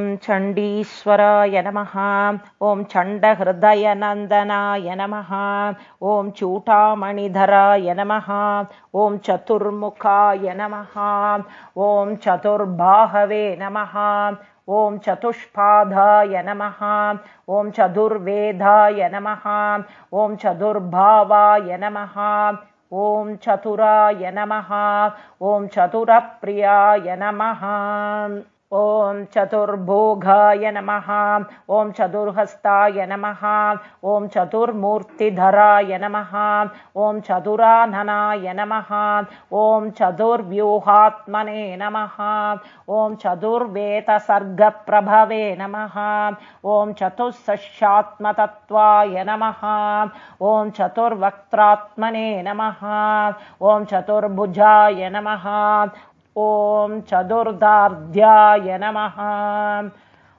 ॐ चण्डीश्वराय नमः। ॐ चण्डहृदयनन्दनाय नमः। ॐ चूटामणिधराय नमः। ॐ चतुर्मुखाय नमः। ॐ चतुर्बाहवे नमः। ॐ चतुष्पादाय नमः। ॐ चतुर्वेदाय नमः। ॐ चतुर्भावाय नमः। ॐ चतुराय नमः। ॐ चतुरप्रियाय नमः ॐ चतुर्भोगाय नमः ॐ चतुर्हस्ताय नमः ॐ चतुर्मूर्तिधराय नमः ॐ चतुराननाय नमः ॐ चतुर्व्यूहात्मने नमः ॐ चतुर्वेदसर्गप्रभवे नमः ॐ चतुःसष्यात्मतत्त्वाय नमः ॐ चतुर्वक्त्रात्मने नमः ॐ चतुर्भुजाय नमः ॐ चतुर्दार्ध्याय नमः।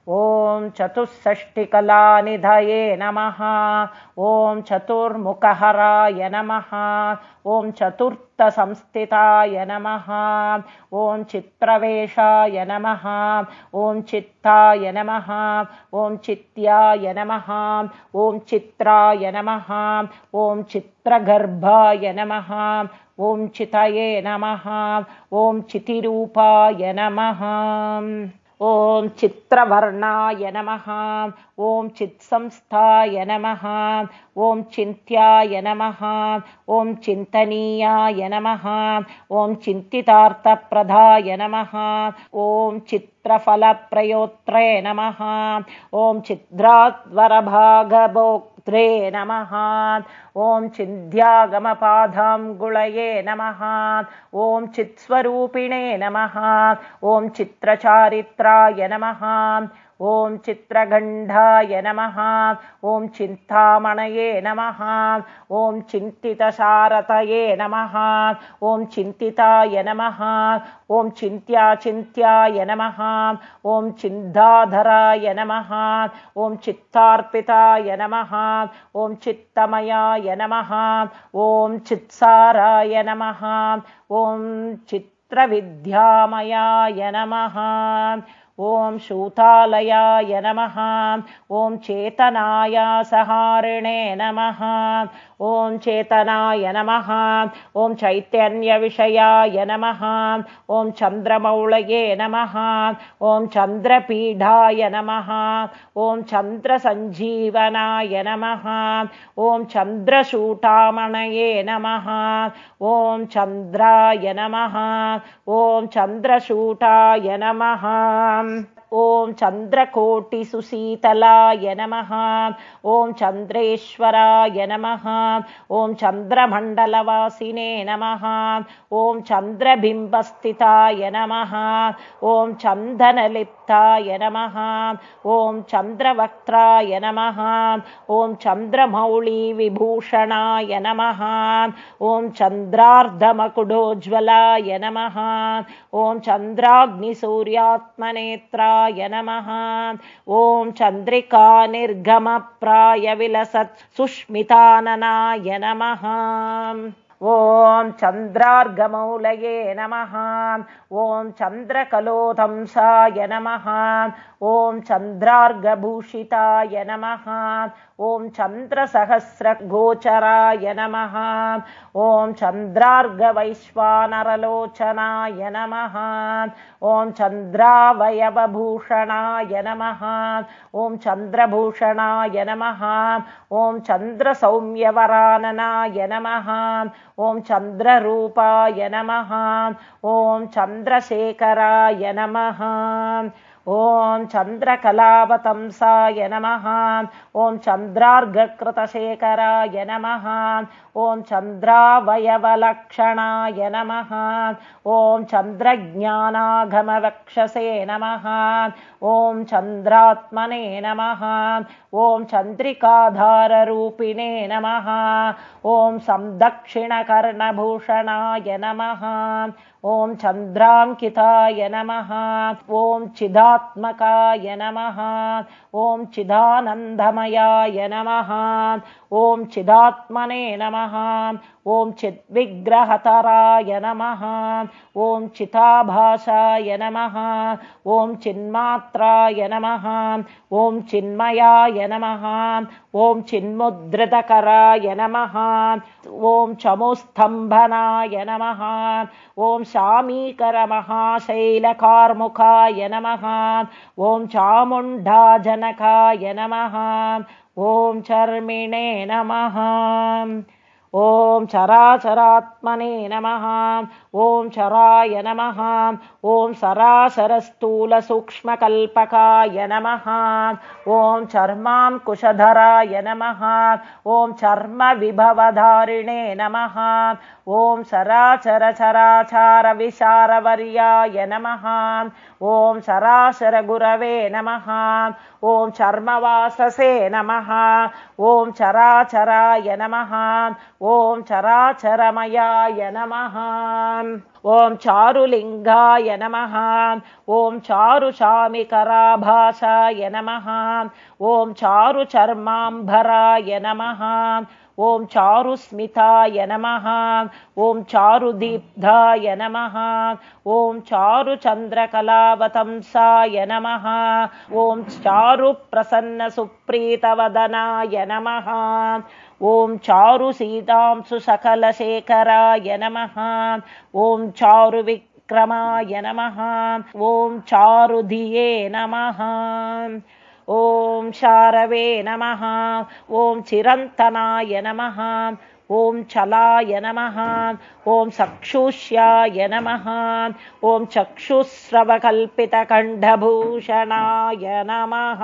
ॐ चतुष्षष्टिकलानिधये नमः। ॐ चतुर्मुखहराय नमः। ॐ चतुर्थसंस्थिताय नमः। ॐ चित्रवेशाय नमः। ॐ चित्ताय नमः। ॐ चित्याय नमः। ॐ चित्राय नमः। ॐ चित्रगर्भाय नमः ॐ चितये नमः ॐ चितिरूपाय नमः ॐ चित्रवर्णाय नमः ॐ चित्संस्थाय नमः ॐ चिन्त्याय नमः ॐ चिन्तनीयाय नमः ॐ चिन्तितार्थप्रदाय नमः ॐ चित्रफलप्रयोत्रे नमः ॐ चिद्राद्वरभागभो त्रे नमः। ॐ चिन्ध्यागमपादाङ्गुलये नमः। ॐ चित्स्वरूपिणे नमः। ॐ चित्रचारित्राय नमः ॐ चित्रगण्डाय नमः ॐ चिन्तामणये नमः ॐ चिन्तितशारतये नमः ॐ चिन्तिताय नमः ॐ चिन्त्याचिन्त्याय नमः ॐ चिन्ताधराय नमः ॐ चित्तार्पिताय नमः ॐ चित्तमयाय नमः ॐ चित्साराय नमः ॐ चित्रविद्यामयाय नमः ॐ शूतालयाय नमः। ॐ चेतनाय सहारिणे नमः ॐ चेतनाय नमः। ॐ चैतन्यविषयाय नमः। ॐ चन्द्रमौळये नमः। ॐ चन्द्रपीठाय नमः। ॐ चन्द्रसञ्जीवनाय नमः। ॐ चन्द्रशूटामणये नमः। ॐ चन्द्राय नमः। ॐ चन्द्रशूटाय नमः ॐ चन्द्रकोटिसुशीतलाय नमः। ॐ चन्द्रेश्वराय नमः। ॐ चन्द्रमण्डलवासिने नमः। ॐ चन्द्रबिम्बस्थिताय नमः। ॐ चन्दनलिप्ताय नमः। ॐ चन्द्रवक्त्राय नमः। ॐ चन्द्रमौळिविभूषणाय नमः। ॐ चन्द्रार्धमकुडोज्ज्वलाय नमः। ॐ चन्द्राग्निसूर्यात्मनेत्राय नमः। ॐ चन्द्रिका निर्गमप्राय विलसत् सुष्मिताननाय नमः। ॐ चन्द्रार्गमौलये नमः। ॐ चन्द्रकलोधंसाय नमः। ॐ चन्द्रार्गभूषिताय नमः ॐ चन्द्रसहस्रगोचराय नमः ॐ चन्द्रार्गवैश्वानरलोचनाय नमः ॐ चन्द्रावयवभूषणाय नमः ॐ चन्द्रभूषणाय नमः ॐ चन्द्रसौम्यवराननाय नमः ॐ चन्द्ररूपाय नमः ॐ चन्द्रशेखराय नमः ॐ चन्द्रकलावतंसाय नमः। ॐ चन्द्रार्घकृतशेखराय नमः। ॐ चन्द्रावयवलक्षणाय नमः। ॐ चन्द्रज्ञानागमवक्षसे नमः। ॐ चन्द्रात्मने नमः। ॐ चन्द्रिकाधाररूपिणे नमः। ॐ संदक्षिणकर्णभूषणाय नमः ॐ चन्द्राङ्किताय नमः ॐ चिदात्मकाय नमः ॐ चिदानन्दमयाय नमः। ॐ चिदात्मने नमः। ॐ चिद्विग्रहतराय नमः। ॐ चिताभाषाय नमः। ॐ चिन्मात्राय नमः। ॐ चिन्मयाय नमः। ॐ चिन्मुद्रितकराय नमः। ॐ चमुस्तम्भनाय नमः। ॐ शामीकरमहाशैलकार्मुखाय नमः। ॐ चामुण्डाजनकाय नमः। ॐ चर्मिणे नमः। ॐ चराचरात्मने नमः। ॐ चराय नमः। ॐ सरासरस्थूलसूक्ष्मकल्पकाय नमः। ॐ चर्माङ्कुशधराय नमः। ॐ चर्मविभवधारिणे नमः। ॐ सराचरचराचारविशारवर्याय नमः ॐ सराशरगुरवे नमः। ॐ चर्मवाससे नमः। ॐ चराचराय नमः। ॐ चराचरमयाय नमः। ॐ चारुलिङ्गाय नमः। ॐ चारुशामिकराभासाय नमः। ॐ चारुचर्माम्भराय नमः ॐ चारुस्मिताय नमः ॐ चारुदीप्धाय नमः ॐ चारुचन्द्रकलावतंसाय नमः ॐ चारुप्रसन्नसुप्रीतवदनाय नमः ॐ चारुसीतांसु सकलशेखराय नमः ॐ चारुविक्रमाय नमः ॐ चारुधिये नमः ॐ शारवे नमः ॐ चिरन्तनाय नमः ॐ चलाय नमः ॐ चक्षुष्याय नमः ॐ चक्षुस्रवकल्पितकण्ठभूषणाय नमः।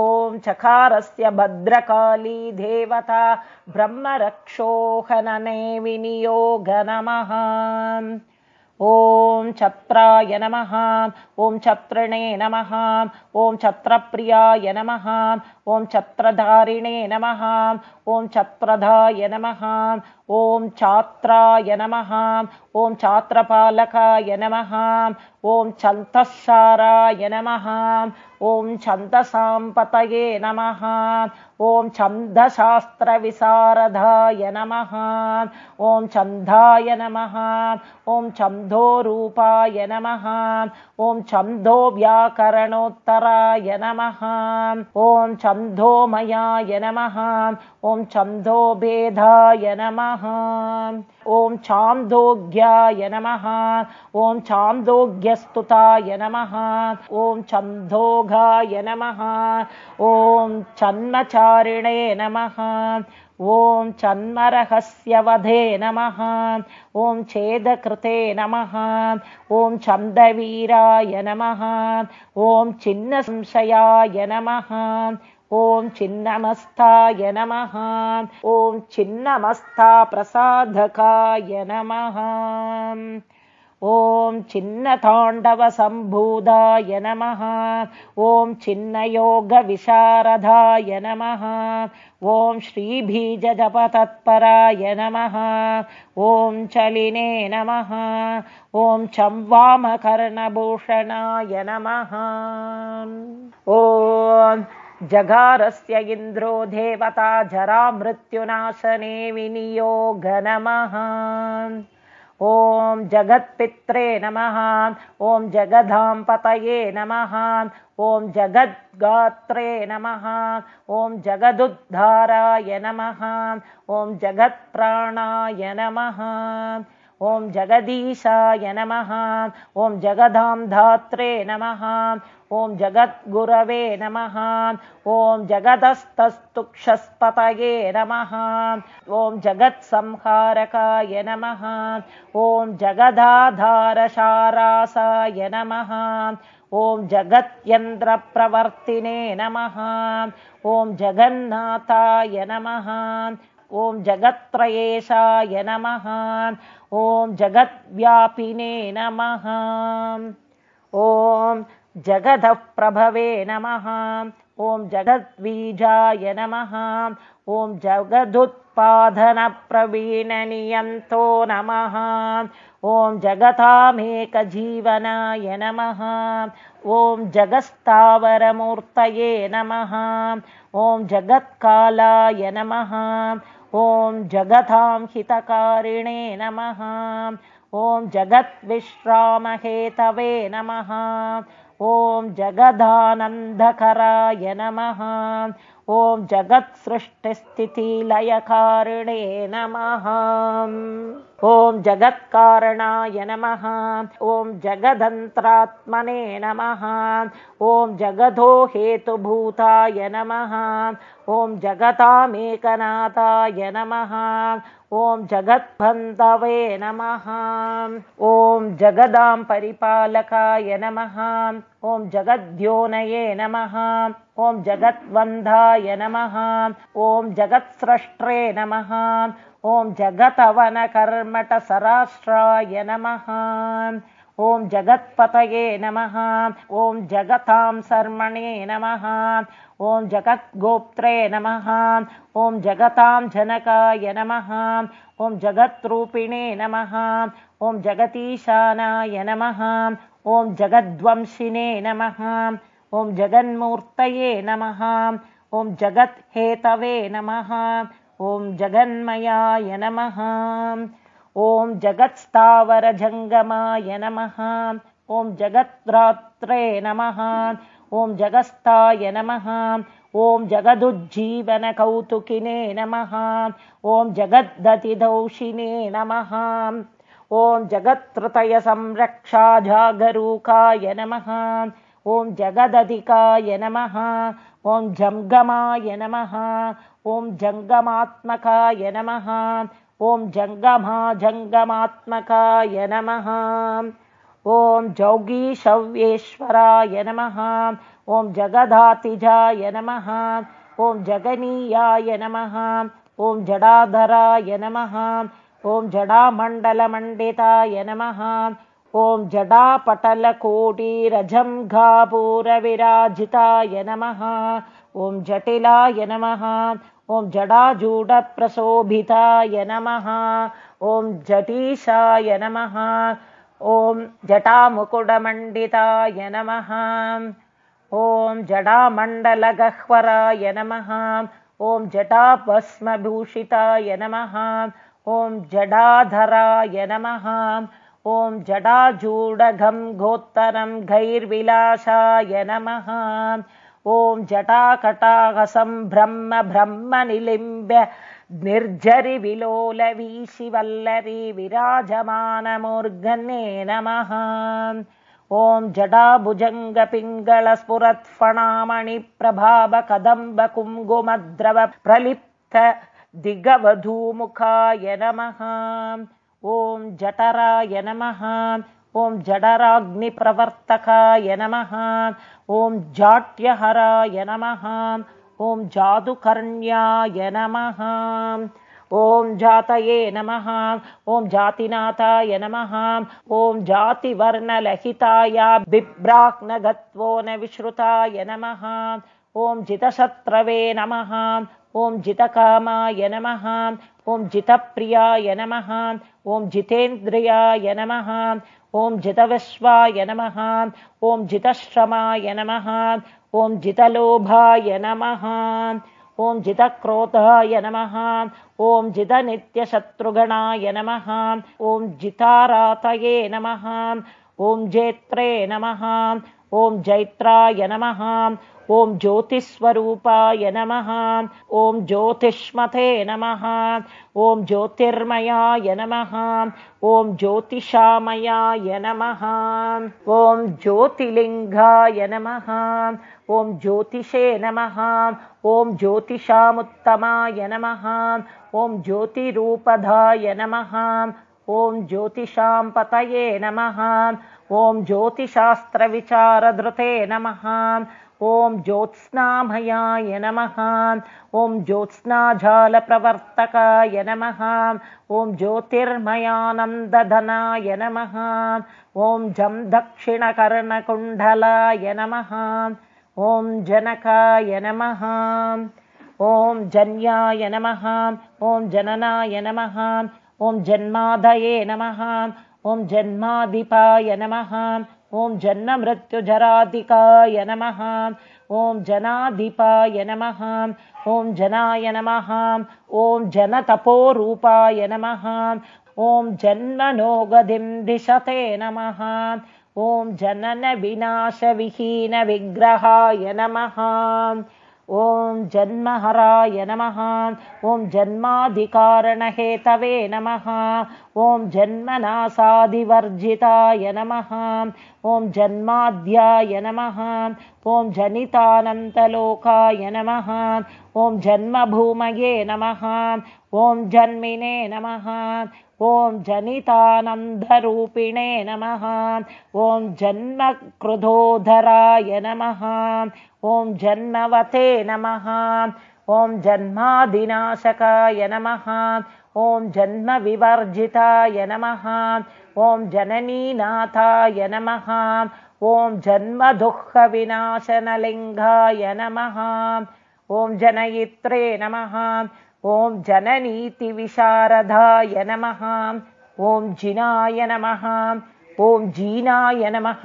ॐ चकारस्य भद्रकाली देवता ब्रह्मरक्षोहनने विनियोग नमः ॐ छत्राय नमः ॐ छत्रिणे नमः ॐ छत्रप्रियाय नमः ॐ छत्रधारिणे नमः ॐ छत्रधाय नमः ॐ छात्राय नमः ॐ छात्रपालकाय नमः ॐ छन्तःसाराय नमः ॐ छन्दसाम्पतये नमः ॐ छन्दशास्त्रविशारदाय नमः ॐ छन्दाय नमः ॐ छन्दोरूपाय नमः ॐ छन्दोव्याकरणोत्तराय नमः ॐ छन्दोमयाय नमः। ॐ छन्दोभेदाय नमः। ॐ छान्दोग्याय नमः। ॐ छान्दोग्यस्तुताय नमः। ॐ छन्दोघाय नमः। ॐ छन्मचारिणे नमः। ॐ चन्मरहस्यवधे नमः। ॐ छेदकृते नमः। ॐ छन्दवीराय नमः। ॐ छिन्नसंशयाय नमः ॐ छिन्नमस्ताय नमः। ॐ छिन्नमस्ताप्रसाधकाय नमः। ॐ छिन्नताण्डवसम्भूताय नमः। ॐ छिन्नयोगविशारदाय नमः। ॐ श्रीबीजजपतत्पराय नमः। ॐ चलिने नमः। ॐ चम्वामकर्णभूषणाय नमः। ॐ जगारस्य इन्द्रो देवता जरामृत्युनाशने विनियोग नमः ॐ जगत्पित्रे नमः ॐ जगदाम्पतये नमः ॐ जगद्गात्रे नमः ॐ जगदुद्धाराय नमः ॐ जगत्प्राणाय नमः ॐ जगदीशाय नमः ॐ जगदां धात्रे नमः ॐ जगद्गुरवे नमः। ॐ जगदस्तस्तुक्षस्पतये नमः। ॐ जगत्संहारकाय नमः। ॐ जगदाधारशारासाय नमः। ॐ जगत्यन्द्रप्रवर्तिने नमः। ॐ जगन्नाथाय नमः। ॐ जगत्त्रयेशाय नमः। ॐ जगद्व्यापिने नमः। ॐ जगदः प्रभवे नमः। ॐ जगद्वीजाय नमः। ॐ जगदुत्पादनप्रवीणनियन्तो नमः। ॐ जगतामेकजीवनाय नमः। ॐ जगस्तावरमूर्तये नमः। ॐ जगत्कालाय नमः। ॐ जगतां हितकारिणे नमः। ॐ जगद्विश्रामहेतवे नमः ॐ जगदानन्दकराय नमः। ॐ जगत्सृष्टिस्थितिलयकारिणे नमः। ॐ जगत्कारणाय नमः। ॐ जगदन्त्रात्मने नमः। ॐ जगदो हेतुभूताय नमः। ॐ जगतामेकनाथाय नमः। ॐ जगत्पन्तवे नमः। ॐ जगदां परिपालकाय नमः ॐ जगद्योनये नमः। ॐ जगद्वन्धाय नमः। ॐ जगत्स्रष्ट्रे नमः। ॐ जगतवनकर्मटसराष्ट्राय नमः। ॐ जगत्पतये नमः। ॐ जगतां शर्मणे नमः। ॐ जगद्गोप्त्रे नमः। ॐ जगतां जनकाय नमः। ॐ जगत्रूपिणे नमः। ॐ जगतीशानाय नमः ॐ जगद्वंशिने नमः। ॐ जगन्मूर्तये नमः। ॐ जगत्हेतवे नमः। ॐ जगन्मयाय नमः। ॐ जगत्स्थावरजङ्गमाय नमः। ॐ जगत्रात्रे नमः। ॐ जगस्ताय नमः। ॐ जगदुज्जीवनकौतुकिने नमः। ॐ जगद्दतिदौषिणे नमः ॐ जगत्तृतयसंरक्षाजागरूकाय नमः। ॐ जगदधिकाय नमः। ॐ जङ्गमाय नमः। ॐ जङ्गमात्मकाय नमः। ॐ जङ्गमा जङ्गमात्मकाय नमः। ॐ जौगीशव्येश्वराय नमः। ॐ जगदातिजाय नमः। ॐ जगनीयाय नमः। ॐ जडाधराय नमः ॐ जडामण्डलमण्डिताय नमः ॐ जडापटलकोटिरजङ्घापूरविराजिताय नमः ॐ जटिलाय नमः ॐ जडाजूडप्रशोभिताय नमः ॐ जटीशाय नमः ॐ जटामुकुडमण्डिताय नमः ॐ जडामण्डलगह्वराय नमः ं जटाभस्मभूषिताय नमः ॐ जडाधराय नमः। ॐ जडाजूडघं गोत्तरं गैर्विलासाय नमः। ॐ जटाकटाहसं ब्रह्म ब्रह्मनिलिम्ब्य निर्झरि विलोलवीशिवल्लरी नमः। ॐ जडाभुजङ्गपिङ्गलस्फुरत्फणामणिप्रभावकदम्बकुङ्गुमद्रव प्रलिप्त दिगवधूमुखाय नमः। ॐ जठराय नमः। ॐ जडराग्निप्रवर्तकाय नमः। ॐ जाट्यहराय नमः। ॐ जादुकर्ण्याय नमः। ॐ जातये नमः। ॐ जातिनाथाय नमः। ॐ जातिवर्णलहिताय बिभ्राह्नगत्वो न विश्रुताय नमः। ॐ जितशत्रवे नमः ॐ जितकामाय नमः ॐ जितप्रियाय नमः ॐ जितेन्द्रियाय नमः ॐ जितविश्वाय नमः ॐ जितश्रमाय नमः ॐ जितलोभाय नमः ॐ जितक्रोधाय नमः ॐ जितनित्यशत्रुगणाय नमः ॐ जितारातये नमः ॐ जेत्रे नमः ॐ जैत्राय नमः। ॐ ज्योतिस्वरूपाय नमः। ॐ ज्योतिष्मते नमः। ॐ ज्योतिर्मयाय नमः। ॐ ज्योतिषामयाय नमः। ॐ ज्योतिलिङ्गाय नमः। ॐ ज्योतिषे नमः। ॐ ज्योतिषामुत्तमाय नमः। ॐ ज्योतिरूपधाय नमः। ॐ ज्योतिषां पतये नमः ॐ ज्योतिषास्त्रविचारधृते नमः। ॐ ज्योत्स्नामयाय नमः। ॐ ज्योत्स्नाजालप्रवर्तकाय नमः। ॐ ज्योतिर्मयानन्दधनाय नमः। ॐ जं दक्षिणकर्णकुण्डलाय नमः। ॐ जनकाय नमः। ॐ जन्याय नमः। ॐ जननाय नमः। ॐ जन्मादये नमः ॐ जन्माधिपाय नमः ॐ जन्ममृत्युजराधिकाय नमः ॐ जनाधिपाय नमः ॐ जनाय नमः ॐ जनतपोरूपाय नमः ॐ जन्मनोगधिं दिशते नमः ॐ जननविनाशविहीनविग्रहाय नमः ॐ जन्महराय नमः। ॐ जन्माधिकारणहेतवे नमः। ॐ जन्मनासादिवर्जिताय नमः। ॐ जन्माद्याय नमः। ॐ जनितानन्तलोकाय नमः। ॐ जन्मभूमये नमः। ॐ जन्मिने नमः। ॐ जनितानन्दरूपिणे नमः। ॐ जन्मकृधोधराय नमः। ॐ जन्मवते नमः। ॐ जन्मादिनाशकाय नमः। ॐ जन्मविवर्जिताय नमः। ॐ जननीनाथाय नमः। ॐ जन्मदुःखविनाशनलिङ्गाय नमः। ॐ जनयित्रे नमः ॐ जननीतिविशारदाय नमः ॐ जिनाय नमः ॐ जीनाय नमः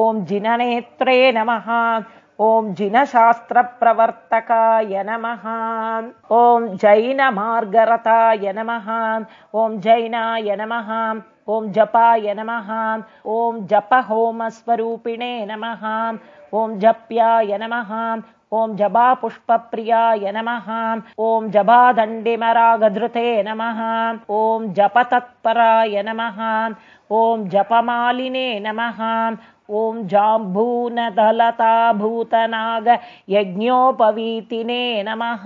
ॐ जिननेत्रे नमः ॐ जिनशास्त्रप्रवर्तकाय नमः ॐ जैनमार्गरताय नमः ॐ जैनाय नमः ॐ जपाय नमः ॐ जपहोमस्वरूपिणे नमः ॐ जप्याय नमः ॐ जबापुष्पप्रियाय नमः। ॐ जबादण्डिमरागधृते नमः। ॐ जपतत्पराय नमः। ॐ जपमालिने नमः। ॐ जाम्बूनदलताभूतनागयज्ञोपवीतिने नमः।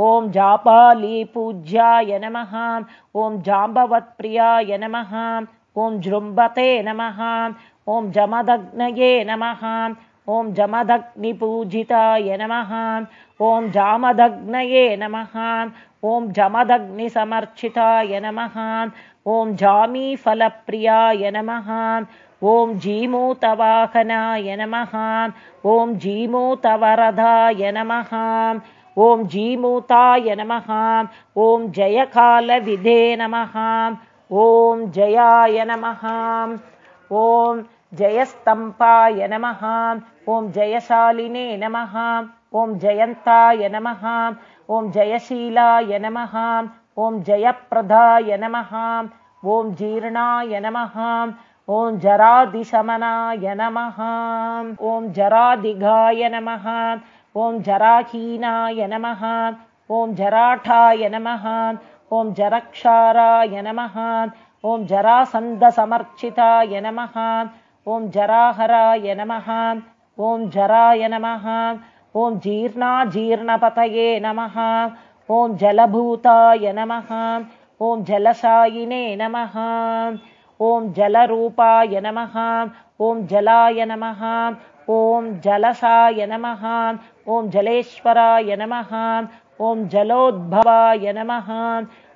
ॐ जापालीपूज्याय नमः। ॐ जाम्बवत्प्रियाय नमः। ॐ जृम्बते नमः। ॐ जमदग्नये नमः ॐ जमदग्निपूजिताय नमः। ॐ जामदग्नये नमः। ॐ जमदग्निसमर्चिताय नमः। ॐ जामीफलप्रियाय नमः। ॐ जीमूतवाहनाय नमः। ॐ जीमूतवरदाय नमः। ॐ जीमूताय नमः। ॐ जयकालविधे नमः। ॐ जयाय नमः। ॐ जयस्तम्पाय नमः ॐ जयशालिने नमः ॐ जयन्ताय नमः ॐ जयशीलाय नमः ॐ जयप्रदाय नमः ॐ जीर्णाय नमः ॐ जरादिशमनाय नमः ॐ जरादिघाय नमः ॐ जराहीनाय नमः ॐ जराठाय नमः ॐ जरक्षाराय नमः ॐ जरासन्दसमर्चिताय नमः ॐ जराहराय नमः। ॐ जराय नमः। ॐ जीर्णाजीर्णपतये नमः। ॐ जलभूताय नमः। ॐ जलशायिने नमः। ॐ जलरूपाय नमः। ॐ जलाय नमः। ॐ जलसाय नमः। ॐ जलेश्वराय नमः। ॐ जलोद्भवाय नमः।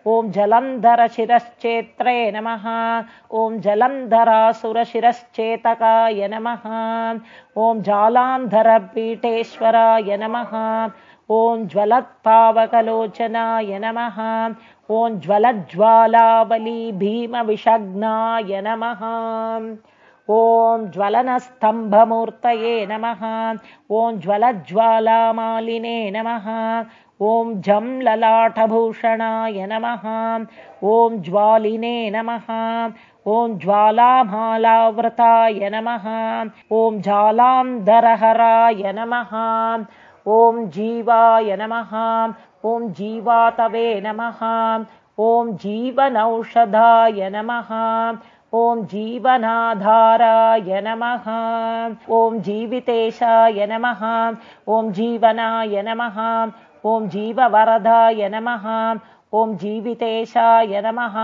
ॐ जलन्धरशिरश्चेत्रे नमः। ॐ जलन्धरासुरशिरश्चेतकाय नमः। ॐ जालान्धरपीठेश्वराय नमः। ॐ ज्वलत्पावकलोचनाय नमः। ॐ ज्वलज्ज्वालावली भीमविषग्नाय नमः। ॐ ज्वलनस्तम्भमूर्तये नमः। ॐ ज्वलज्ज्वालामालिने नमः ॐ जं ललाटभूषणाय नमः ॐ ज्वालिने नमः ॐ ज्वालामालावृताय नमः ॐ जालान्धरहराय नमः ॐ जीवाय नमः ॐ जीवातवे नमः ॐ जीवनौषधाय नमः ॐ जीवनाधाराय नमः ॐ जीवितेशाय नमः ॐ जीवनाय नमः ॐ जीववरदाय नमः। ॐ जीवितेशाय नमः।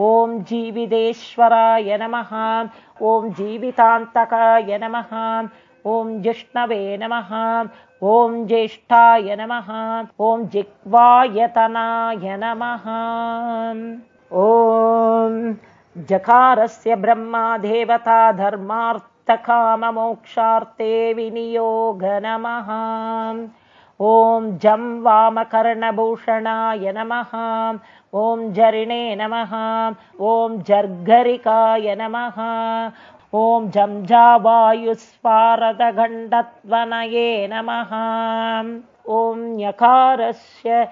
ॐ जीवितेश्वराय नमः। ॐ जीवितान्तकाय नमः। ॐ जिष्णवे नमः। ॐ ज्येष्ठाय नमः। ॐ जिह्वायतनाय नमः। ॐ जकारस्य ब्रह्मा देवता धर्मार्थकाममोक्षार्थे विनियोग नमः ॐ जं वामकर्णभूषणाय नमः ॐ जरिणे नमः ॐ जर्घरिकाय नमः ॐ जंझावायुस्वारदगण्डत्वनये नमः ॐ ञकारस्य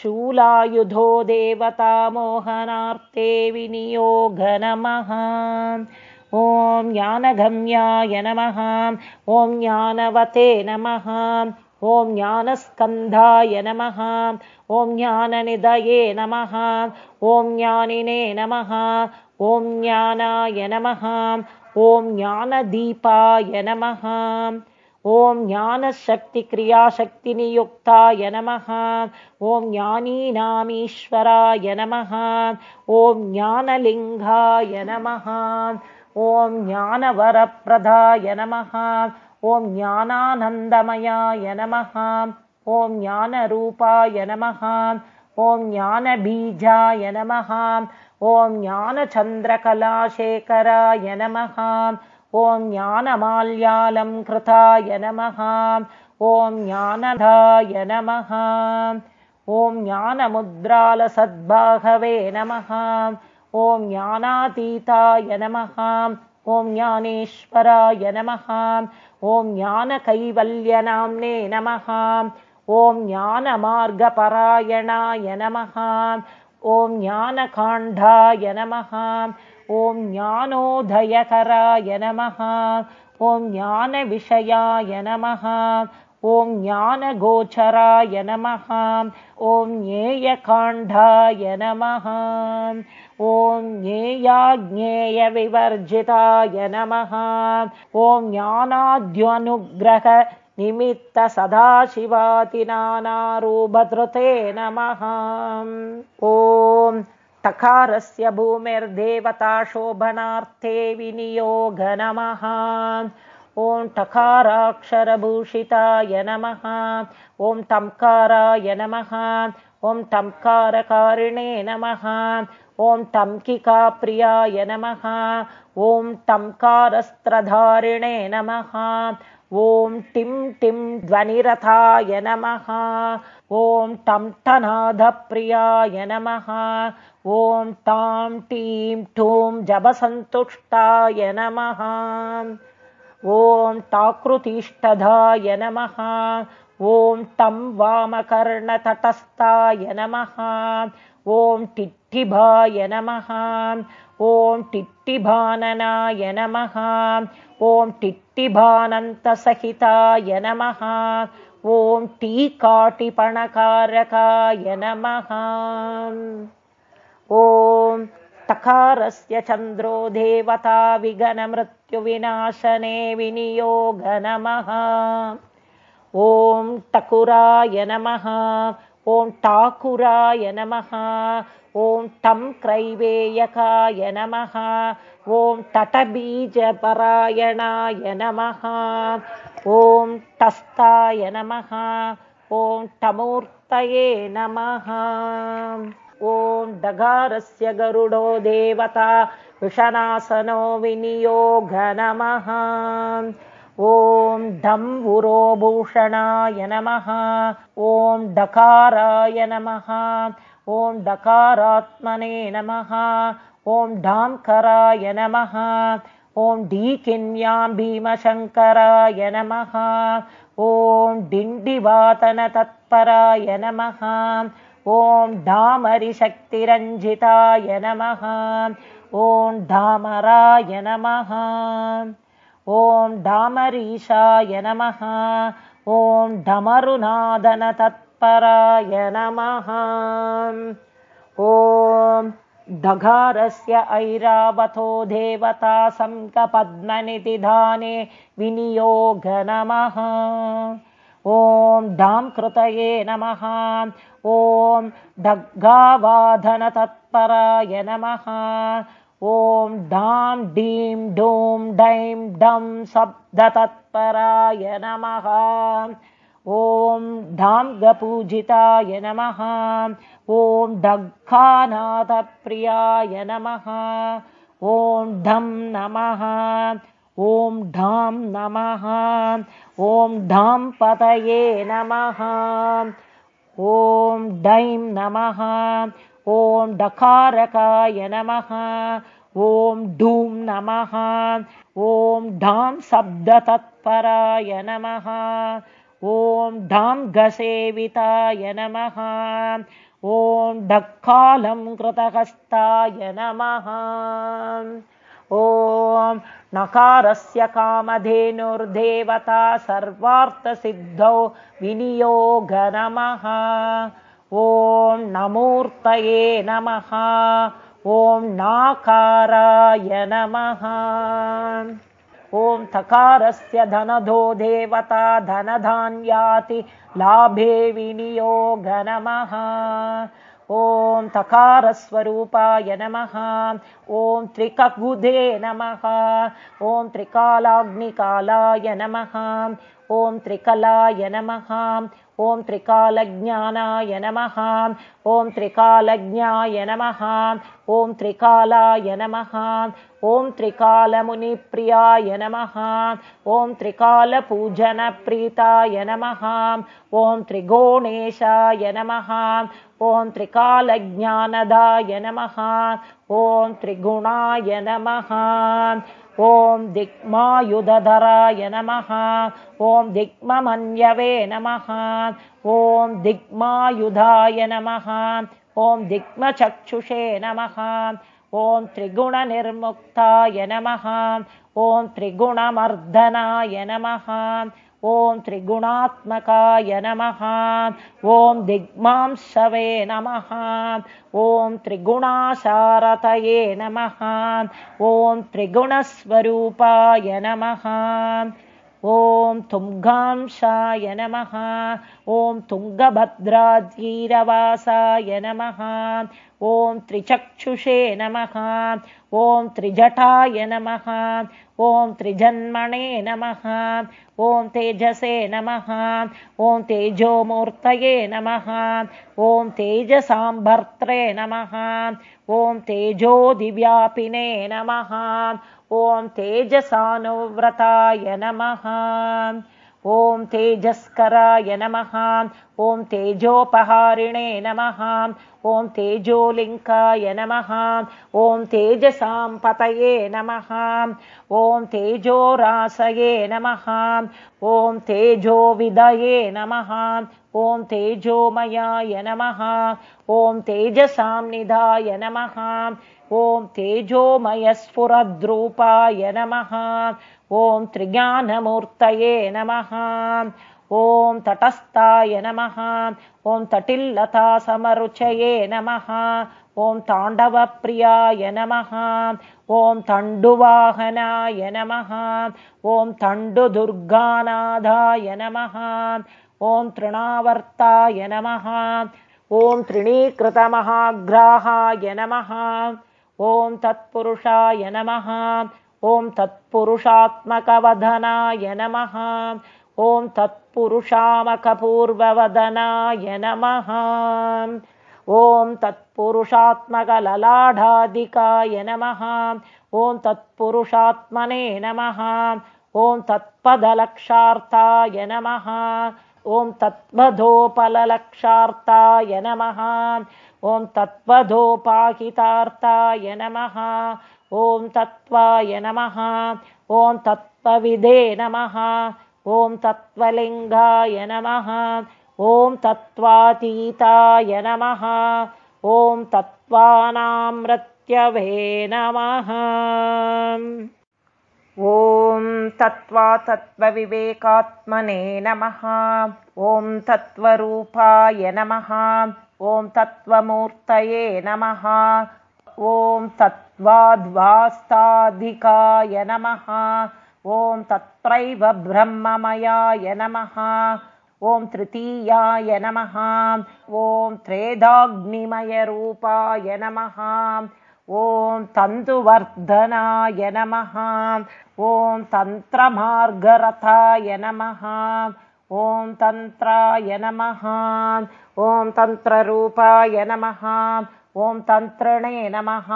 शूलायुधो देवतामोहनार्थे विनियोग नमः ॐ ज्ञानगम्याय नमः ॐ ज्ञानवते नमः ॐ ज्ञानस्कन्धाय नमः। ॐ ज्ञाननिधये नमः। ॐ ज्ञानिने नमः। ॐ ज्ञानाय नमः। ॐ ज्ञानदीपाय नमः। ॐ ज्ञानशक्तिक्रियाशक्तिनियुक्ताय नमः। ॐ ज्ञानीनामीश्वराय नमः। ॐ ज्ञानलिङ्गाय नमः। ॐ ज्ञानवरप्रदाय नमः ॐ ज्ञानानन्दमयाय नमः ॐ ज्ञानरूपाय नमः ॐ ज्ञानबीजाय नमः ॐ ज्ञानचन्द्रकलाशेखराय नमः ॐ ज्ञानमाल्यालङ्कृताय नमः ॐ ज्ञानदाय नमः ॐ ज्ञानमुद्रालसद्भागवे नमः ॐ ज्ञानातीताय नमः ॐ ज्ञानेश्वराय नमः ॐ ज्ञानकैवल्यनाम्ने नमः। ॐ ज्ञानमार्गपरायणाय नमः। ॐ ज्ञानकाण्डाय नमः। ॐ ज्ञानोदयकराय नमः। ॐ ज्ञानविषयाय नमः। ॐ ज्ञानगोचराय नमः। ॐ ज्ञेयकाण्डाय नमः ॐ ज्ञेयाज्ञेयविवर्जिताय नमः। ॐ ज्ञानाद्यनुग्रहनिमित्तसदाशिवातिनानारूपधृते नमः। ॐ तकारस्य भूमिर्देवता शोभनार्थे विनियोग नमः। ॐ टकाराक्षरभूषिताय नमः। ॐ टङ्काराय नमः। ॐ टङ्कारकारिणे नमः ॐ टङ्किकाप्रियाय नमः। ॐ टङ्कारस्त्रधारिणे नमः। ॐ टिं टिं ध्वनिरथाय नमः। ॐ टं टनादप्रियाय नमः। ॐ टां टीं टूं जपसन्तुष्टाय नमः। ॐ टाकृतिष्ठधाय नमः। ॐ टं वामकर्णतटस्थाय नमः ॐ टिट्टिभाय नमः ॐ टिट्टिभाननाय नमः ॐ टिट्टिभानन्तसहिताय नमः ॐ टीकाटिपणकारकाय नमः ॐ तकारस्य चन्द्रो देवता विगनमृत्युविनाशने विनियोग नमः ॐ टकुराय नमः ॐ ठाकुराय नमः ॐ टं क्रैवेयकाय नमः ॐ तटबीजपरायणाय नमः ॐ तस्ताय नमः ॐ टमूर्तये नमः ॐ डगारस्य गरुडो देवता विषनासनो विनियोग नमः ॐ धं उरोभूषणाय नमः ॐ डकाराय नमः ॐ डकारात्मने नमः ॐ ढाङ्कराय नमः ॐ ढीकिन्यां भीमशङ्कराय नमः ॐ डिण्डिवातनतत्पराय नमः ॐ धामरिशक्तिरञ्जिताय नमः ॐ धामराय नमः ॐ धामरीशाय नमः। ॐ धमरुनादनतत्पराय नमः। ॐ दघारस्य ऐरावतो देवता शङ्कपद्मनिधिधाने विनियोग नमः। ॐ धां कृतये नमः। ॐ दग्गावाधनतत्पराय नमः ॐ डां डीं डों डैं शब्दतत्पराय नमः। ॐ धां गपूजिताय नमः। ॐ डग्खानाथप्रियाय नमः। ॐ ढं नमः। ॐ ढां नमः। ॐ ढां पतये नमः। ॐ नमः ॐ डकारकाय नमः ॐ ढूं नमः ॐ ढां शब्दतत्पराय नमः ॐ ढां गसेविताय नमः ॐ ढक्कालं कृतहस्ताय नमः ॐ नकारस्य कामधेनुर्देवता सर्वार्थसिद्धौ विनियोग नमः ॐ नमूर्तये नमः ॐ नाकाराय नमः ॐ थकारस्य धनधो देवता धनधान्याति लाभे विनियोग नमः ॐ तकारस्वरूपाय नमः ॐ त्रिकबुधे नमः ॐ त्रिकालाग्निकालाय नमः ॐ त्रिकलाय नमः ॐ त्रिकालज्ञानाय नमः ॐ त्रिकालज्ञाय नमः ॐ त्रिकालाय नमः ॐ त्रिकालमुनिप्रियाय नमः ॐ त्रिकालपूजनप्रीताय नमः ॐ त्रिगोणेशाय नमः ॐ त्रिकालज्ञानदाय नमः ॐ त्रिगुणाय नमः ॐ दिग्मायुधराय नमः। ॐ दिग्ममन्यवे नमः। ॐ दिग्मायुधाय नमः। ॐ दिग्मचक्षुषे नमः। ॐ त्रिगुणनिर्मुक्ताय नमः। ॐ त्रिगुणमर्दनाय नमः ॐ त्रिगुणात्मकाय नमः। ॐ दिग्मांशवे नमः। ॐ त्रिगुणाशारतये नमः। ॐ त्रिगुणस्वरूपाय नमः ॐ तुङ्गांशाय नमः। ॐ तुङ्गभद्राधीरवासाय नमः। ॐ त्रिचक्षुषे नमः। ॐ त्रिजटाय नमः। ॐ त्रिजन्मणे नमः। ॐ तेजसे नमः। ॐ तेजोमूर्तये नमः। ॐ तेजसाम्भर्त्रे नमः। ॐ तेजोदिव्यापिने नमः ॐ तेजसानुव्रताय नमः। ॐ तेजस्कराय नमः। ॐ तेजोपहारिणे नमः। ॐ तेजोलिङ्काय नमः। ॐ तेजसां पतये नमः। ॐ तेजोरासये नमः। ॐ तेजोविदये नमः। ॐ तेजोमयाय नमः। ॐ तेजसां निधाय नमः। ॐ तेजोमयस्फुरद्रूपाय नमः। ॐ त्रिज्ञानमूर्तये नमः। ॐ तटस्थाय नमः। ॐ तटिल्लतासमरुचये नमः। ॐ ताण्डवप्रियाय नमः। ॐ तण्डुवाहनाय नमः। ॐ तण्डुदुर्गानादाय नमः। ॐ तृणावर्ताय नमः। ॐ त्रिणीकृतमहाग्राहाय नमः ॐ तत्पुरुषाय नमः। ॐ तत्पुरुषात्मकवदनाय नमः। ॐ तत्पुरुषामकपूर्ववदनाय नमः। ॐ तत्पुरुषात्मकललाढादिकाय नमः। ॐ तत्पुरुषात्मने नमः। ॐ तत्पदलक्षार्ताय नमः। ॐ तत्त्वधोपललक्षार्ताय नमः ॐ तत्त्वधोपाहितार्ताय नमः। ॐ तत्त्वाय नमः। ॐ तत्त्वविदे नमः। ॐ तत्त्वलिङ्गाय नमः। ॐ तत्त्वातीताय नमः। ॐ तत्त्वानामृत्यवे नमः। ॐ तत्त्वा तत्त्वविवेकात्मने नमः। ॐ तत्त्वरूपाय नमः ॐ तत्त्वमूर्तये नमः। ॐ तत्त्वाद्वास्ताधिकाय नमः। ॐ तत्रैव ब्रह्ममयाय नमः। ॐ तृतीयाय नमः। ॐ त्रेधाग्निमयरूपाय नमः। ॐ तन्तुवर्धनाय नमः। ॐ तन्त्रमार्गरथाय नमः ॐ तन्त्राय नमः। ॐ तन्त्ररूपाय नमः। ॐ तन्त्रिणे नमः।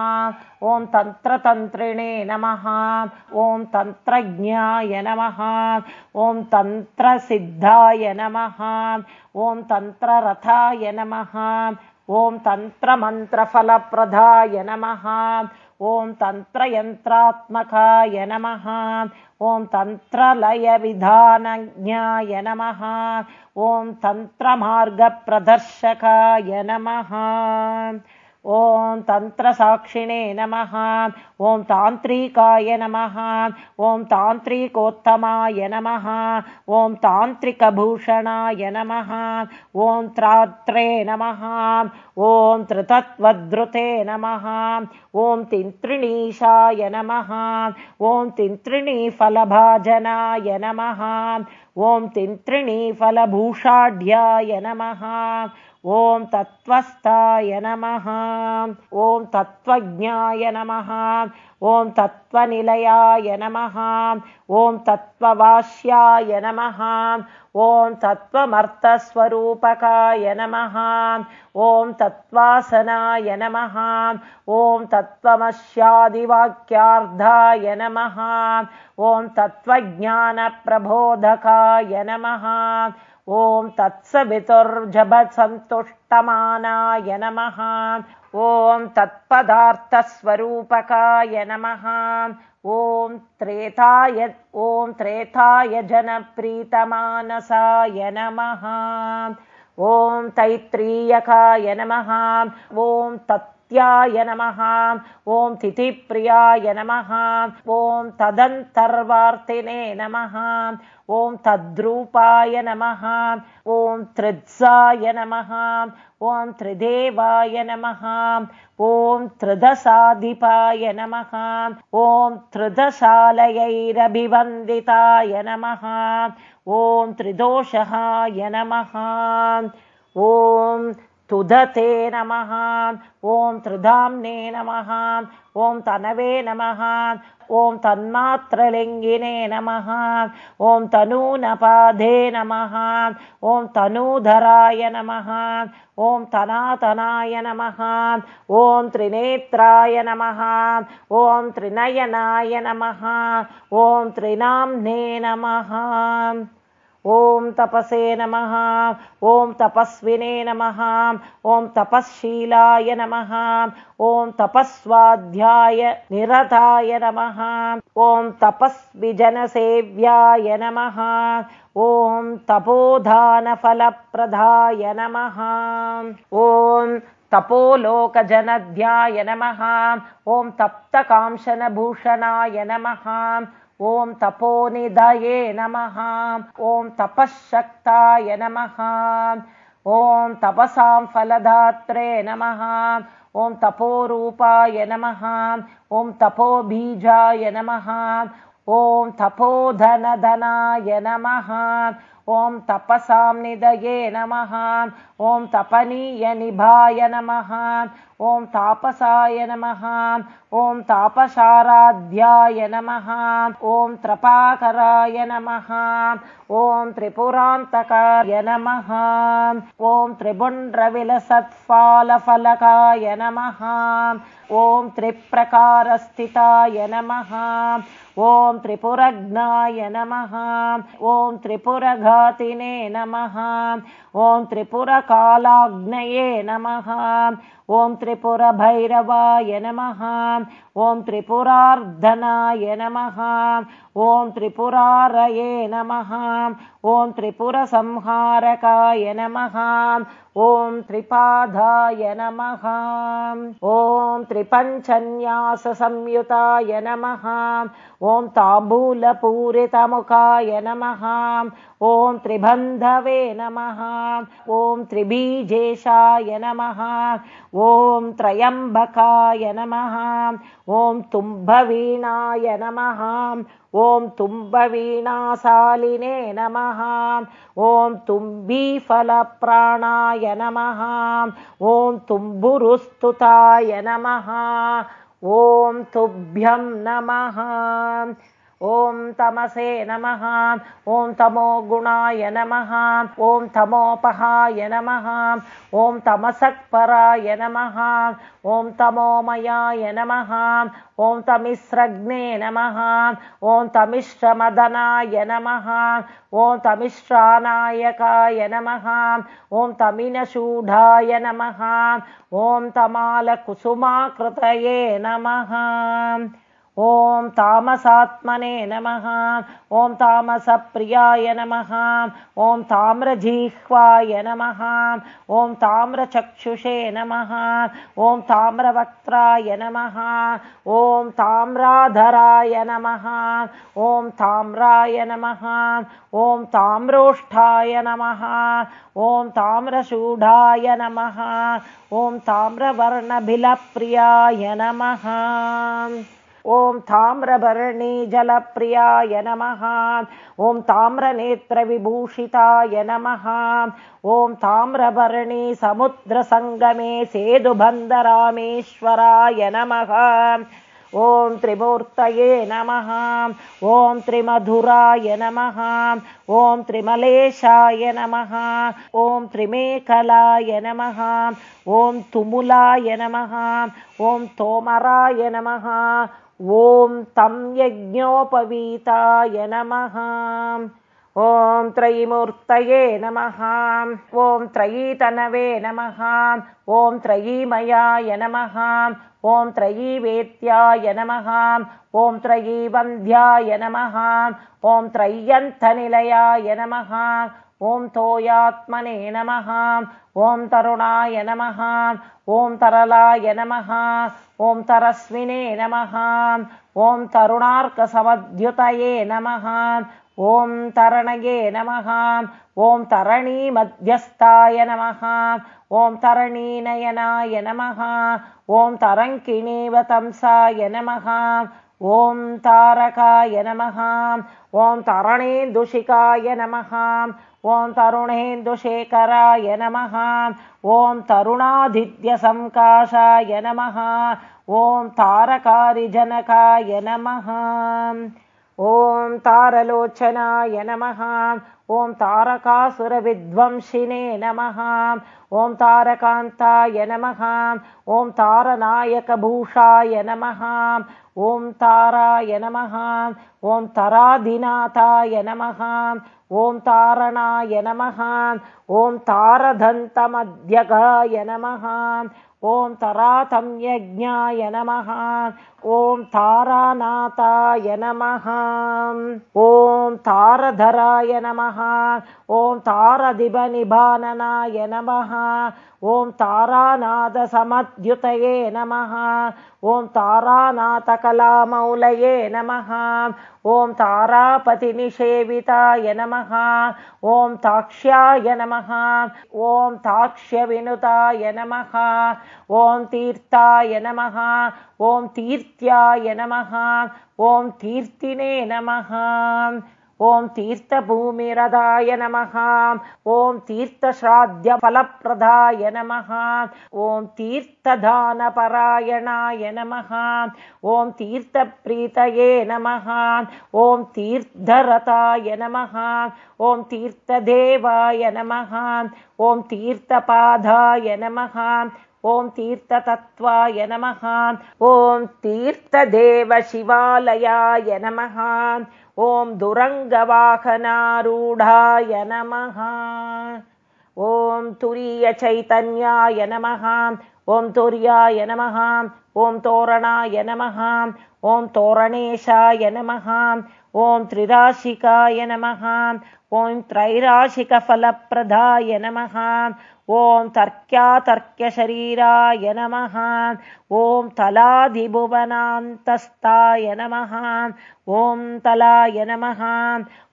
ॐ तन्त्रतन्त्रिणे नमः। ॐ तन्त्रज्ञाय नमः। ॐ तन्त्रसिद्धाय नमः। ॐ तन्त्ररथाय नमः। ॐ तन्त्रमन्त्रफलप्रदाय नमः। ॐ तन्त्रयन्त्रात्मकाय नमः ॐ तन्त्रलयविधानज्ञाय नमः। ॐ तन्त्रमार्गप्रदर्शकाय नमः ॐ तन्त्रसाक्षिणे नमः ॐ तान्त्रिकाय नमः ॐ तान्त्रिकोत्तमाय नमः ॐ तान्त्रिकभूषणाय नमः ॐ त्रात्रे नमः ॐ त्रितत्वद्रुते नमः ॐ तिन्त्रिणीशाय नमः ॐ तिन्त्रिणीफलभाजनाय नमः ॐ तिन्त्रिणीफलभूषाढ्याय नमः ॐ तत्त्वस्थाय नमः। ॐ तत्त्वज्ञाय नमः। ॐ तत्त्वनिलयाय नमः। ॐ तत्त्ववास्याय नमः। ॐ तत्त्वमर्थस्वरूपकाय नमः। ॐ तत्त्वासनाय नमः। ॐ तत्त्वमस्यादिवाक्यार्धाय नमः। ॐ तत्त्वज्ञानप्रबोधकाय नमः ॐ तत्सवितुर्जभसन्तुष्टमानाय नमः। ॐ तत्पदार्थस्वरूपकाय नमः। ॐ त्रेताय ॐ त्रेताय जनप्रीतमानसाय नमः। ॐ तैत्रीयकाय नमः। ॐ तत् य नमः। ॐ तिथिप्रियाय नमः। ॐ तदन्तर्वार्तिने नमः। ॐ तद्रूपाय नमः। ॐ त्रित्साय नमः। ॐ त्रिदेवाय नमः। ॐ त्रिदशाधिपाय नमः। ॐ त्रिदशालयैरभिवन्दिताय नमः। ॐ त्रिदोषहाय नमः। ॐ तुदते नमः। ॐ त्रिधाम्ने नमः। ॐ तनवे नमः। ॐ तन्मात्रलिङ्गिने नमः। ॐ तनूनपाधे नमः। ॐ तनूधराय नमः। ॐ तनातनाय नमः। ॐ त्रिनेत्राय नमः। ॐ त्रिनयनाय नमः। ॐ त्रिनाम्ने नमः ॐ तपसे नमः ॐ तपस्विने नमः ॐ तपःशीलाय नमः ॐ तपस्वाध्याय निरताय नमः ॐ तपस्विजनसेव्याय नमः ॐ तपोधानफलप्रदाय नमः ॐ तपोलोकजनध्याय नमः ॐ तप्तकांशनभूषणाय नमः ॐ तपोनिधये नमः। ॐ तपःशक्ताय नमः। ॐ तपसां फलदात्रे नमः। ॐ तपोरूपाय नमः। ॐ तपोबीजाय नमः। ॐ तपोधनधनाय नमः। ॐ तपसां निधये नमः। ॐ तपनीयनिभाय नमः। ॐ तापसाय नमः। ॐ तापसाराध्याय नमः। ॐ त्रपाकराय नमः। ॐ त्रिपुरान्तकाय नमः। ॐ त्रिपुण्ड्रविलसत्फालफलकाय नमः। ॐ त्रिप्रकारस्थिताय नमः। ॐ त्रिपुरघ्नाय नमः। ॐ त्रिपुरघातिने नमः। ॐ त्रिपुरकालाग्नये नमः ॐ त्रिपुरभैरवाय नमः ॐ त्रिपुरार्धनाय नमः ॐ त्रिपुरारये नमः ॐ त्रिपुरसंहारकाय नमः ॐ त्रिपादाय नमः ॐ त्रिपञ्चन्याससंयुताय नमः ॐ ताम्बूलपूरितमुखाय नमः ॐ त्रिबन्धवे नमः ॐ त्रिबीजेशाय नमः ॐ त्रयम्बकाय नमः ॐ तुम्भवीणाय नमः ॐ तुम्बवीणाशालिने नमः ॐ तुम्बीफलप्राणाय नमः ॐ तुम्बुरुस्तुताय नमः ॐ तुभ्यं नमः ॐ तमसे नमः ॐ तमो गुणाय नमः ॐ तमोपहाय नमः ॐ तमसत्पराय नमः ॐ तमोमयाय नमः ॐ तमिस्रग्ने नमः ॐ तमिश्रमदनाय नमः ॐ तमिश्रानायकाय नमः ॐ तमिनशूढाय नमः ॐ तमालकुसुमाकृतये नमः ॐ तामसात्मने नमः ॐ तामसप्रियाय नमः ॐ ताम्रजिह्वाय नमः ॐ ताम्रचक्षुषे नमः ॐ ताम्रवक्त्राय नमः ॐ ताम्राधराय नमः ॐ ताम्राय नमः ॐ ताम्रोष्ठाय नमः ॐ ताम्रशूढाय नमः ॐ ताम्रवर्णभिलप्रियाय नमः ॐ ताम्रभरणी जलप्रियाय नमः ॐ ताम्रनेत्रविभूषिताय नमः ॐ ताम्रभरणी समुद्रसङ्गमे सेतुबन्धरामेश्वराय नमः ॐ त्रिमूर्तये नमः ॐ त्रिमधुराय नमः ॐ त्रिमलेशाय नमः ॐ त्रिमेकलाय नमः ॐ तुमुलाय नमः ॐ तोमराय नमः ॐ तं यज्ञोपवीताय नमः। ॐ त्रयीमूर्तये नमः। ॐ त्रयीतनवे नमः। ॐ त्रयीमयाय नमः। ॐ त्रयीवेत्याय नमः। ॐ त्रयीवन्ध्याय नमः। ॐ त्रय्यन्तनिलयाय नमः ॐ तोयात्मने नमः ॐ तरुणाय नमः ॐ तरलाय नमः ॐ तरस्विने नमः ॐ तरुणार्कसमद्युतये नमः ॐ तरणये नमः ॐ तरणीमध्यस्थाय नमः ॐ तरणीनयनाय नमः ॐ तरङ्किणीवतंसाय नमः ॐ तारकाय नमः ॐ तरणेन्दुषिकाय नमः ॐ तरुणेन्दुशेखराय नमः ॐ तरुणादित्यसङ्काशाय नमः ॐ तारकारिजनकाय नमः ॐ तारलोचनाय नमः ॐ तारकासुरविद्वंशिने नमः ॐ तारकान्ताय नमः ॐ तारनायकभूषाय नमः ॐ ताराय नमः। ॐ तराधिनाथाय नमः। ॐ तारणाय नमः। ॐ तारदन्तमध्यगाय नमः। ॐ तरातं यज्ञाय नमः ॐ तारानाथाय नमः। ॐ तारधराय नमः। ॐ तारदिबनिभाननाय नमः। ॐ तारानाथसमद्युतये नमः। ॐ तारानाथकलामौलये नमः। ॐ तारापतिनिषेविताय नमः। ॐ ताक्ष्याय नमः। ॐ ताक्ष्यविनुताय नमः। ॐ तीर्थाय नमः। ॐ तीर्थ्याय नमः। ॐ तीर्तिने नमः। ॐ तीर्थभूमिरदाय नमः। ॐ तीर्थश्राद्धफलप्रदाय नमः। ॐ तीर्थदानपरायणाय नमः। ॐ तीर्थप्रीतये नमः। ॐ तीर्थरताय नमः। ॐ तीर्थदेवाय नमः। ॐ तीर्थपादाय नमः ॐ तीर्थतत्त्वाय नमः ॐ तीर्थदेवशिवालयाय नमः ॐ दुरङ्गवाहनारूढाय नमः ॐ तुरीयचैतन्याय नमः ॐ तुर्याय नमः ॐ तोरणाय नमः ॐ तोरणेशाय नमः ॐ त्रिराशिकाय नमः ॐ त्रैराशिकफलप्रदाय नमः ॐ तर्क्यातर्क्यशरीराय नमः। ॐ तलाधिभुवनान्तस्ताय नमः। ॐ तलाय नमः।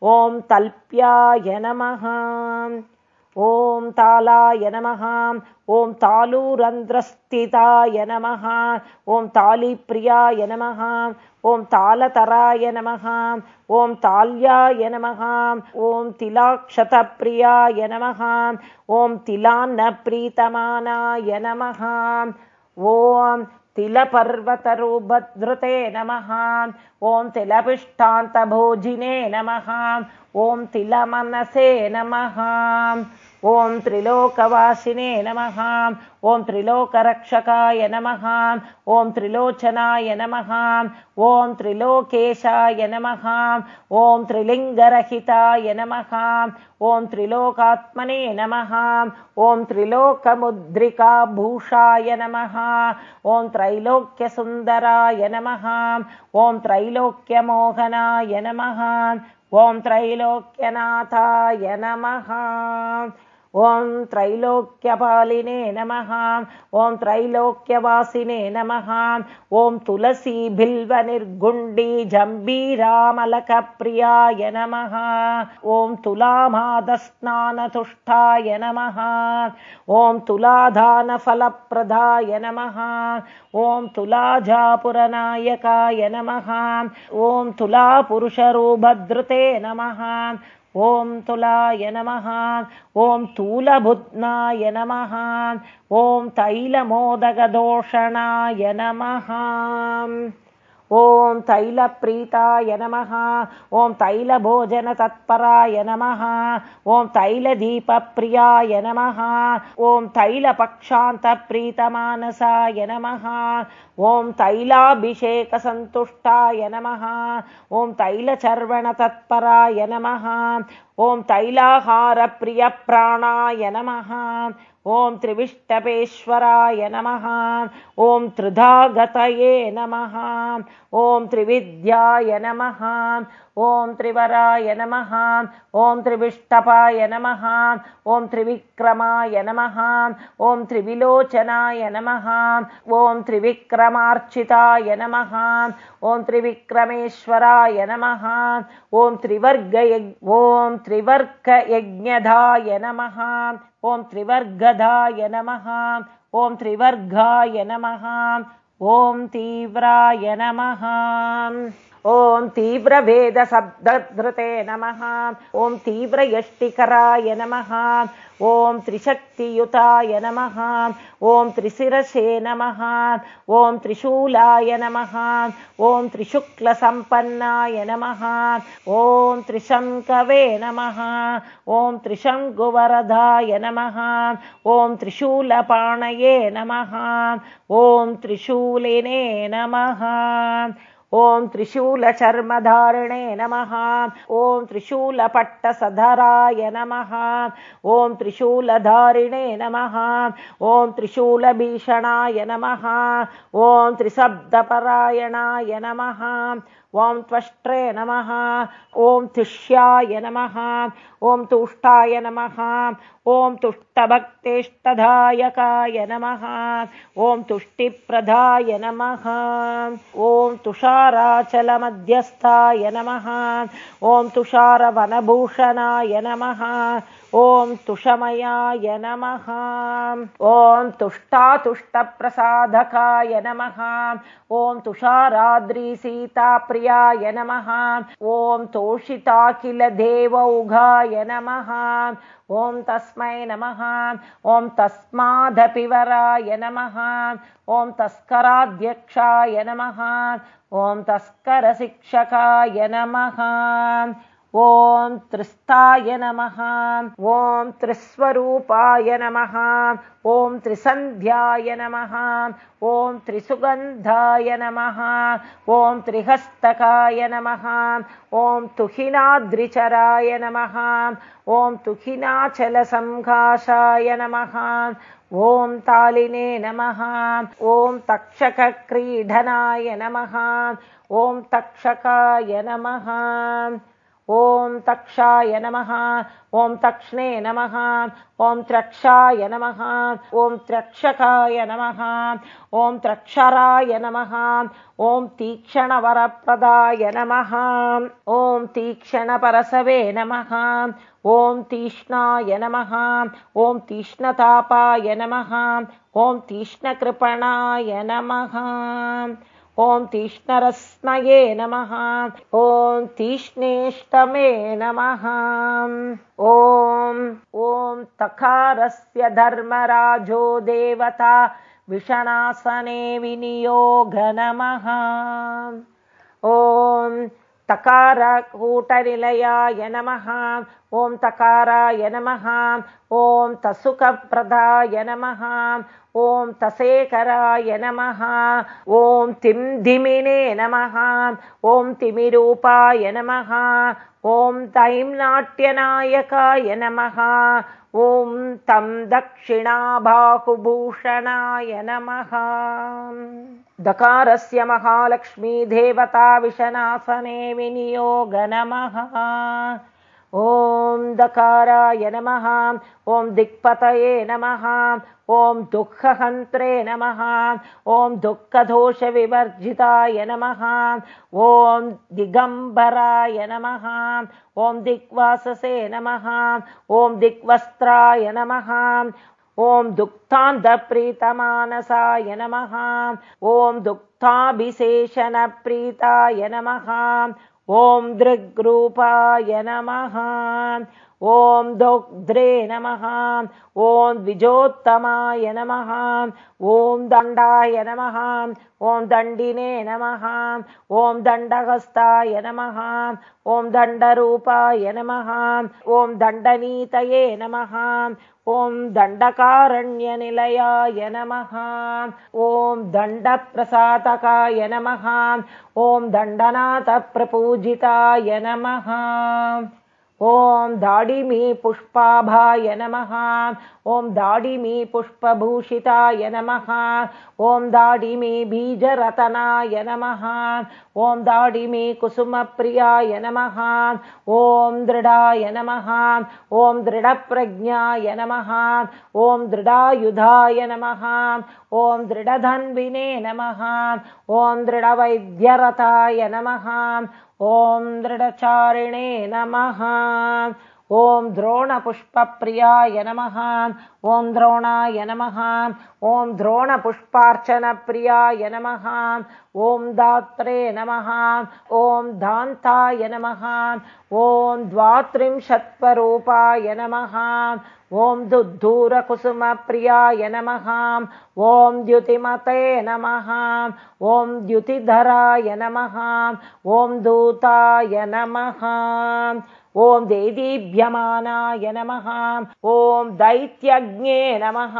ॐ तल्प्याय नमः ॐ तालाय नमः ॐ तालूरन्ध्रस्थिताय नमः ॐ तालिप्रियाय नमः ॐ तालतराय नमः ॐ ताल्याय नमः ॐ तिलाक्षतप्रियाय नमः ॐ तिलान्नप्रीतमानाय नमः ॐ तिलपर्वतरूपधृते नमः। ॐ तिलपिष्टान्तभोजिने नमः। ॐ तिलमनसे नमः ॐ त्रिलोकवासिने नमः ॐ त्रिलोकरक्षकाय नमः ॐ त्रिलोचनाय नमः ॐ त्रिलोकेशाय नमः ॐ त्रिलिङ्गरहिताय नमः ॐ त्रिलोकात्मने नमः ॐ त्रिलोकमुद्रिकाभूषाय नमः ॐ त्रैलोक्यसुन्दराय नमः ॐ त्रैलोक्यमोहनाय नमः ॐ त्रैलोक्यनाथाय नमः ॐ त्रैलोक्यपालिने नमः ॐ त्रैलोक्यवासिने नमः ॐ तुलसी बिल्वनिर्गुण्डी जम्बीरामलकप्रियाय नमः ॐ तुलामादस्नानतुष्टाय नमः ॐ तुलाधानफलप्रदाय नमः ॐ तुलाजापुरनायकाय नमः ॐ तुलापुरुषरूभद्रुते नमः ॐ तुलाय नमः ॐ तूलभुत्नाय नमः ॐ तैलमोदकदोषणाय नमः ॐ तैलप्रीताय नमः ॐ तैलभोजनतत्पराय नमः ॐ तैलदीपप्रियाय नमः ॐ तैलपक्षान्तप्रीतमानसाय नमः ॐ तैलाभिषेकसन्तुष्टाय नमः ॐ तैलचर्वणतत्पराय नमः ॐ तैलाहारप्रियप्राणाय नमः ॐ त्रिविष्टपेश्वराय नमः। ॐ त्रिधागतये नमः। ॐ त्रिविद्याय नमः ॐ त्रिवराय नमः ॐ त्रिविष्टपाय नमः ॐ त्रिविक्रमाय नमः ॐ त्रिविलोचनाय नमः ॐ त्रिविक्रमार्चिताय नमः ॐ त्रिविक्रमेश्वराय नमः ॐ त्रिवर्गयज् ॐ त्रिवर्गयज्ञधाय नमः ॐ त्रिवर्गधाय नमः ॐ त्रिवर्गाय नमः ॐ तीव्राय नमः ॐ तीव्रभेदशब्दधृते नमः। ॐ तीव्रयष्टिकराय नमः। ॐ त्रिशक्तियुताय नमः। ॐ त्रिशिरसे नमः। ॐ त्रिशूलाय नमः। ॐ त्रिशुक्लसम्पन्नाय नमः। ॐ त्रिशङ्कवे नमः। ॐ त्रिशङ्कुवरदाय नमः। ॐ त्रिशूलपाणये नमः। ॐ त्रिशूलिने नमः ॐ त्रिशूलचर्मधारिणे नमः। ॐ त्रिशूलपट्टसधराय नमः। ॐ त्रिशूलधारिणे नमः। ॐ त्रिशूलभीषणाय नमः। ॐ त्रिशब्दपरायणाय नमः ॐ त्वष्ट्रे नमः ॐ तुष्याय नमः ॐ तुष्टाय नमः ॐ तुष्टभक्तेष्टदायकाय नमः ॐ तुष्टिप्रदाय नमः ॐ तुषाराचलमध्यस्थाय नमः ॐ तुषारवनभूषणाय नमः ॐ तुषमयाय नमः। ॐ तुष्टातुष्टप्रसाधकाय नमः। ॐ तुषाराद्रिसीताप्रियाय नमः। ॐ तोषिताखिलदेवौघाय नमः। ॐ तस्मै नमः। ॐ तस्मादपि वराय नमः। ॐ तस्कराध्यक्षाय नमः। ॐ तस्करशिक्षकाय नमः ॐ त्रिस्ताय नमः ॐ त्रिस्वरूपाय नमः ॐ त्रिसन्ध्याय नमः ॐ त्रिसुगन्धाय नमः ॐ त्रिहस्तकाय नमः ॐ तुहिनाद्रिचराय नमः ॐ तुहिनाचलसङ्घाषाय नमः ॐ तालिने नमः ॐ तक्षकक्रीडनाय नमः ॐ तक्षकाय नमः ॐ तक्षाय नमः ॐ तक्ष्णे नमः ॐ त्रक्षाय नमः ॐ त्रक्षकाय नमः ॐ त्रक्षराय नमः ॐ तीक्ष्णवरप्रदाय नमः ॐ तीक्ष्णपरसवे नमः ॐ तीक्ष्णाय नमः ॐ तीक्ष्णतापाय नमः ॐ तीक्ष्णकृपणाय नमः ॐ तीक्ष्णरस्नये नमः। ॐ तीक्ष्णेष्टमे नमः। ॐ ॐ तकारस्य धर्मराजो देवता विषणासने विनियोग नमः। ॐ तकारकूटनिलयाय नमः। ॐ तकाराय नमः। ॐ तसुखप्रदाय नमः ॐ तसेकराय नमः। ॐ तिं धिमिने नमः। ॐ तिमिरूपाय नमः। ॐ तैं नाट्यनायकाय नमः। ॐ तं दक्षिणाबाहुभूषणाय नमः। दकारस्य विशनासने विनियोग नमः ॐ दकाराय नमः ॐ दिक्पतये नमः ॐ दुःखहन्त्रे नमः ॐ दुःखदोषविवर्जिताय नमः ॐ दिगम्बराय नमः ॐ दिग्वाससे नमः ॐ दिग्वस्त्राय नमः ॐ दुःखान्तप्रीतमानसाय नमः ॐ दुःखाभिशेषणप्रीताय नमः ॐ दृग्रूपाय नमः ॐ दोग्ध्रे नमः ॐ द्विजोत्तमाय नमः ॐ दण्डाय नमः ॐ दण्डिने नमः ॐ दण्डहस्ताय नमः ॐ दण्डरूपाय नमः ॐ दण्डनीतये नमः ॐ दण्डकारण्यनिलयाय नमः ॐ दण्डप्रसादकाय नमः ॐ दण्डनाथप्रपूजिताय नमः ॐ दाडिमी पुष्पाभाय नमः। ॐ दाडिमी पुष्पभूषिताय नमः। ॐ दाडिमी बीजरतनाय नमः। ॐ दाडिमी कुसुमप्रियाय नमः। ॐ दृढाय नमः। ॐ दृढप्रज्ञाय नमः। ॐ दृढायुधाय नमः ॐ दृढधन्विने नमः। ॐ दृढवैद्यरथाय नमः। ॐ दृढचारिणे नमः ॐ द्रोणपुष्पप्रियाय नमः ॐ द्रोणाय नमः ॐ द्रोणपुष्पार्चनप्रियाय नमः ॐ दात्रे नमः ॐ दान्ताय नमः ॐ द्वात्रिंशत्वरूपाय नमः ॐ दुद्धूरकुसुमप्रियाय नमः ॐ द्युतिमते नमः ॐ द्युतिधराय नमः ॐ दूताय नमः ॐ देदीभ्यमानाय नमः ॐ दैत्यज्ञे नमः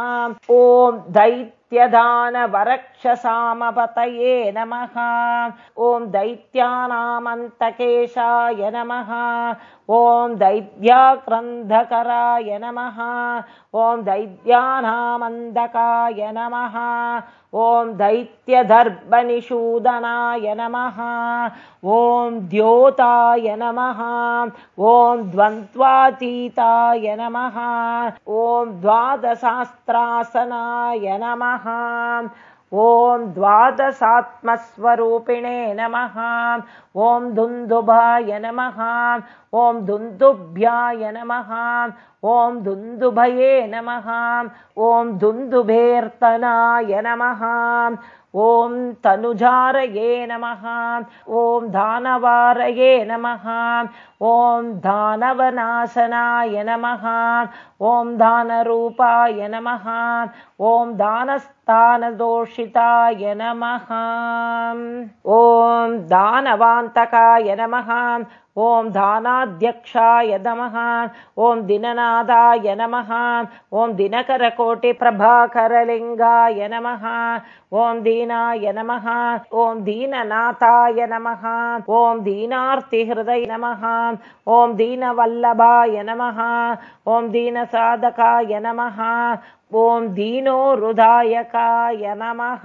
ॐ दैत्यदानवरक्षसामपतये नमः। ॐ दैत्यानामन्तकेशाय नमः। ॐ दैत्याक्रन्धकराय नमः। ॐ दैत्यानामन्दकाय नमः। ॐ दैत्यदर्भनिषूदनाय नमः। ॐ द्योताय नमः। ॐ द्वन्द्वातीताय नमः। ॐ द्वादशास्त्रासनाय नमः ॐ द्वादशात्मस्वरूपिणे नमः। ॐ दुन्दुभाय नमः ॐ दुन्दुभ्याय नमः ॐ दुन्दुभये नमः ॐ दुन्दुभेर्तनाय नमः ॐ तनुजारये नमः ॐ दानवारये नमः ॐ दानवनाशनाय नमः ॐ दानरूपाय नमः ॐ दानस्थानदोषिताय नमः ॐ दानवान्तकाय नमः ॐ दानाध्यक्षाय नमः। ॐ दिननादाय नमः। ॐ दिनकरकोटिप्रभाकरलिङ्गाय नमः। ॐ दीनाय नमः। ॐ दीननाथाय नमः। ॐ दीनार्तिहृदय नमः। ॐ दीनवल्लभाय नमः। ॐ दीनसाधकाय नमः। ॐ दीनो हृदायकाय नमः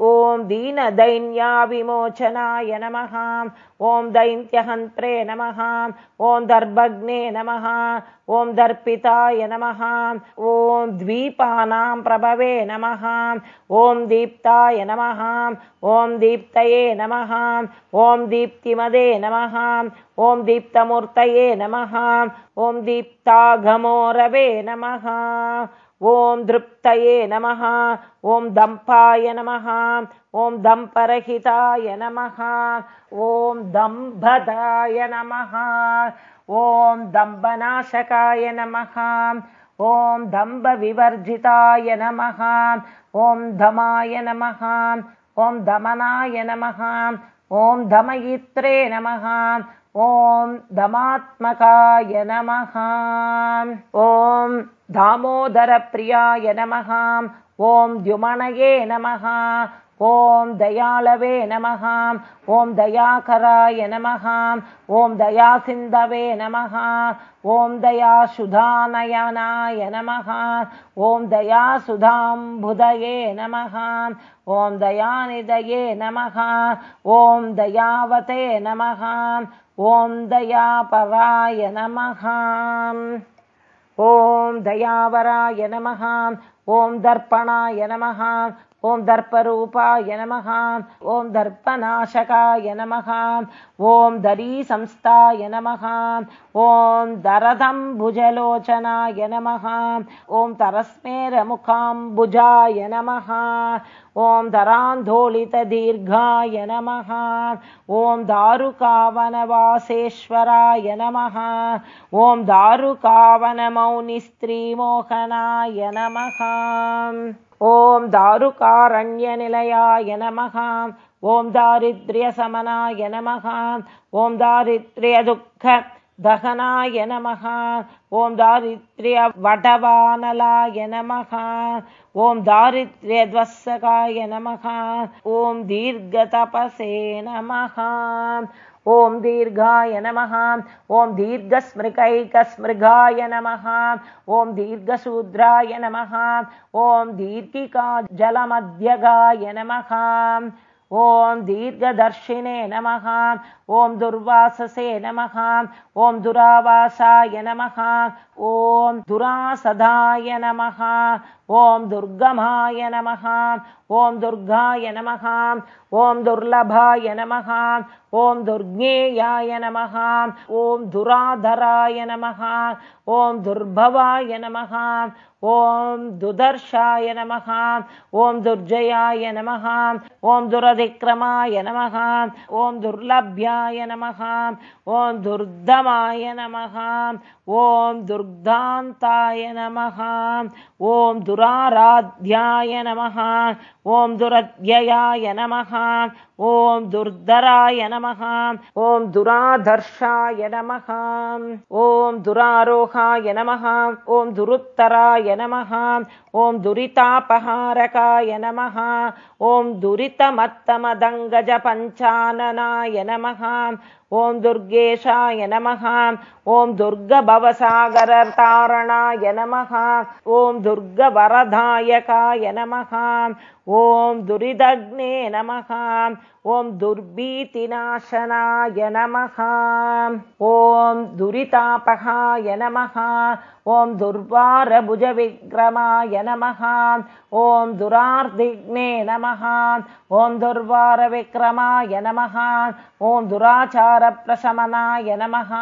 ॐ दीनदैन्याविमोचनाय नमः। ॐ दैन्त्यहन्त्रे नमः। ॐ दर्भग्ने नमः। ॐ दर्पिताय नमः। ॐ द्वीपानां प्रभवे नमः। ॐ दीप्ताय नमः। ॐ दीप्तये नमः। ॐ दीप्तिमदे नमः। ॐ दीप्तमूर्तये नमः। ॐ दीप्ताघमोरवे नमः ॐ दृप्तये नमः ॐ दम्पाय नमः ॐ दम्परहिताय नमः ॐ दम्भदाय नमः ॐ दम्बनाशकाय नमः ॐ दम्बविवर्जिताय नमः ॐ धमाय नमः ॐ दमनाय नमः ॐ दमयित्रे नमः ॐ दमात्मकाय नमः ॐ दामोदरप्रियाय नमः ॐ द्युमणये नमः ॐ दयालवे नमः ॐ दयाकराय नमः ॐ दयासिन्धवे नमः ॐ दयासुधानयनाय नमः ॐ दयासुधाम्बुधये नमः ॐ दयानिधये नमः ॐ दयावते नमः ॐ दयापराय नमः ॐ दयावराय नमः ॐ दर्पणाय नमः ॐ दर्परूपाय नमः ॐ दर्पनाशकाय नमः ॐ दरीसंस्थाय नमः ॐ दरदम्भुजलोचनाय नमः ॐ तरस्मेरमुखाम्बुजाय नमः ॐ दरान्दोलितदीर्घाय नमः ॐ दारुकावनवासेश्वराय नमः ॐ दारुकावनमौनिस्त्रीमोहनाय नमः ॐ दारुकारण्यनिलयाय नमः ॐ दारिद्र्यसमनाय नमः ॐ दारिद्र्यदुःख दहनाय नमः ॐ दारिद्र्यवटवानलाय नमः ॐ दारिद्र्यध्वसकाय नमः ॐ दीर्घतपसे नमः ॐ दीर्घाय नमः। ॐ दीर्घस्मृकैकस्मृगाय नमः। ॐ दीर्घशूद्राय नमः। ॐ दीर्घिका जलमध्यगाय नमः। ॐ दीर्घदर्शिने नमः। ॐ दुर्वाससे नमः ॐ दुरावासाय नमः ॐ दुरासदाय नमः ॐ दुर्गमाय नमः ॐ दुर्गाय नमः ॐ दुर्लभाय नमः ॐ दुर्ज्ञेयाय नमः ॐ दुराधराय नमः ॐ दुर्भवाय नमः ॐ दुदर्शाय नमः ॐ दुर्जयाय नमः ॐ दुरधिक्रमाय नमः ॐ दुर्लभ्याय नमः। ॐ दुर्दमाय नमः ॐ दुर्गान्ताय नमः ॐ दुराराध्याय नमः ॐ दुरध्ययाय नमः ॐ दुर्धराय नमः ॐ दुराधर्षाय नमः ॐ दुरारोहाय नमः ॐ दुरुत्तराय नमः ॐ दुरितापहारकाय नमः ॐ दुरितमत्तमदङ्गजपञ्चाननाय नमः ॐ दुर्गेशाय नमः ॐ दुर्गभवसागरतारणाय नमः ॐ दुर्गवरदायकाय नमः ॐ दुरिदग्ने नमः। ॐ दुर्भीतिनाशनाय नमः। ॐ दुरितापहाय नमः। ॐ दुर्वारभुजविक्रमाय नमः। ॐ दुरार्दिग्ने नमः। ॐ दुर्वारविक्रमाय नमः। ॐ दुराचारप्रशमनाय नमः।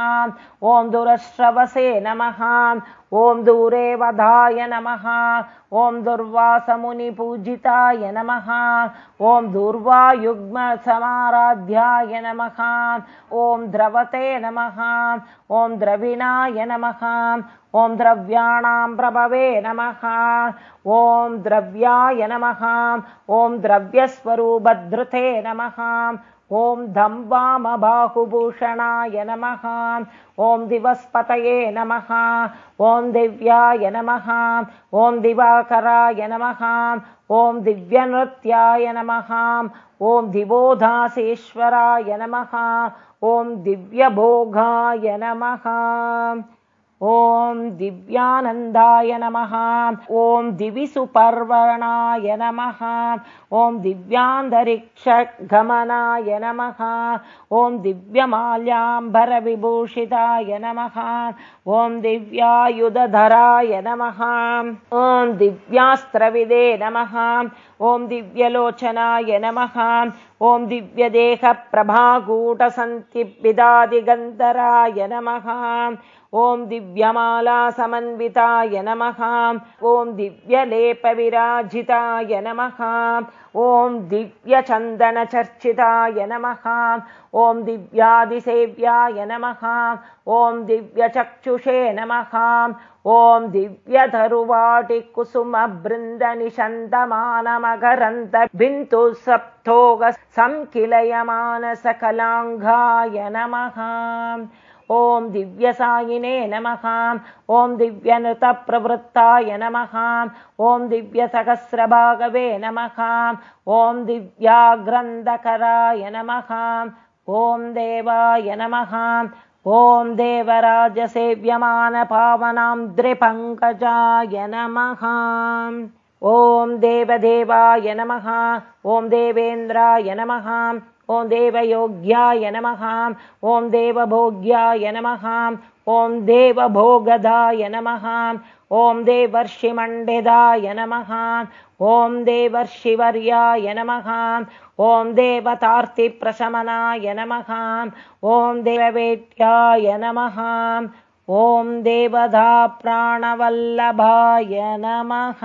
ॐ दुरश्रवसे नमः। ॐ दूरे वधाय नमः। ॐ दुर्वासमुनिपूजिताय नमः। ॐ दुर्वायुग्मसमाराध्याय नमः। ॐ द्रवते नमः। ॐ द्रविणाय नमः। ॐ द्रव्याणां प्रभवे नमः। ॐ द्रव्याय नमः। ॐ द्रव्यस्वरूपधृते नमः ॐ धं वामबाहुभूषणाय नमः। ॐ दिवस्पतये नमः। ॐ दिव्याय नमः। ॐ दिवाकराय नमः। ॐ दिव्यनृत्याय नमः। ॐ दिवोधासेश्वराय नमः। ॐ दिव्यभोगाय नमः ॐ दिव्यानन्दाय नमः। ॐ दिविसुपर्वणाय नमः। ॐ दिव्यान्तरिक्षगमनाय नमः। ॐ दिव्यमाल्याम्बरविभूषिताय नमः। ॐ दिव्यायुधधराय नमः। ॐ दिव्यास्त्रविदे नमः। ॐ दिव्यलोचनाय नमः ॐ दिव्यदेहप्रभागूटसन्तिविदादिगन्धराय नमः। ॐ दिव्यमालासमन्विताय नमः। ॐ दिव्यलेपविराजिताय नमः। ॐ दिव्यचन्दनचर्चिताय नमः। ॐ दिव्यादिसेव्याय नमः। ॐ दिव्यचक्षुषे नमः ॐ सप्तोग संकिलयमानसकलाङ्गाय नमः ॐ दिव्यसायिने नमः ॐ दिव्यनृतप्रवृत्ताय नमः ॐ दिव्यसहस्रभागवे नमः ॐ दिव्याग्रन्थकराय नमः ॐ देवाय नमः ॐ देवराजसेव्यमानपावनां द्रिपङ्कजाय नमः। ॐ देवदेवाय नमः। ॐ देवेन्द्राय नमः। ॐ देवयोग्याय नमः। ॐ देवभोग्याय नमः ॐ देवभोगदाय नमः ॐ देवर्षिमण्डिदाय नमः ॐ देवर्षिवर्याय नमः ॐ देवतार्तिप्रशमनाय नमः ॐ देववेट्याय नमः ॐ देवधा प्राणवल्लभाय नमः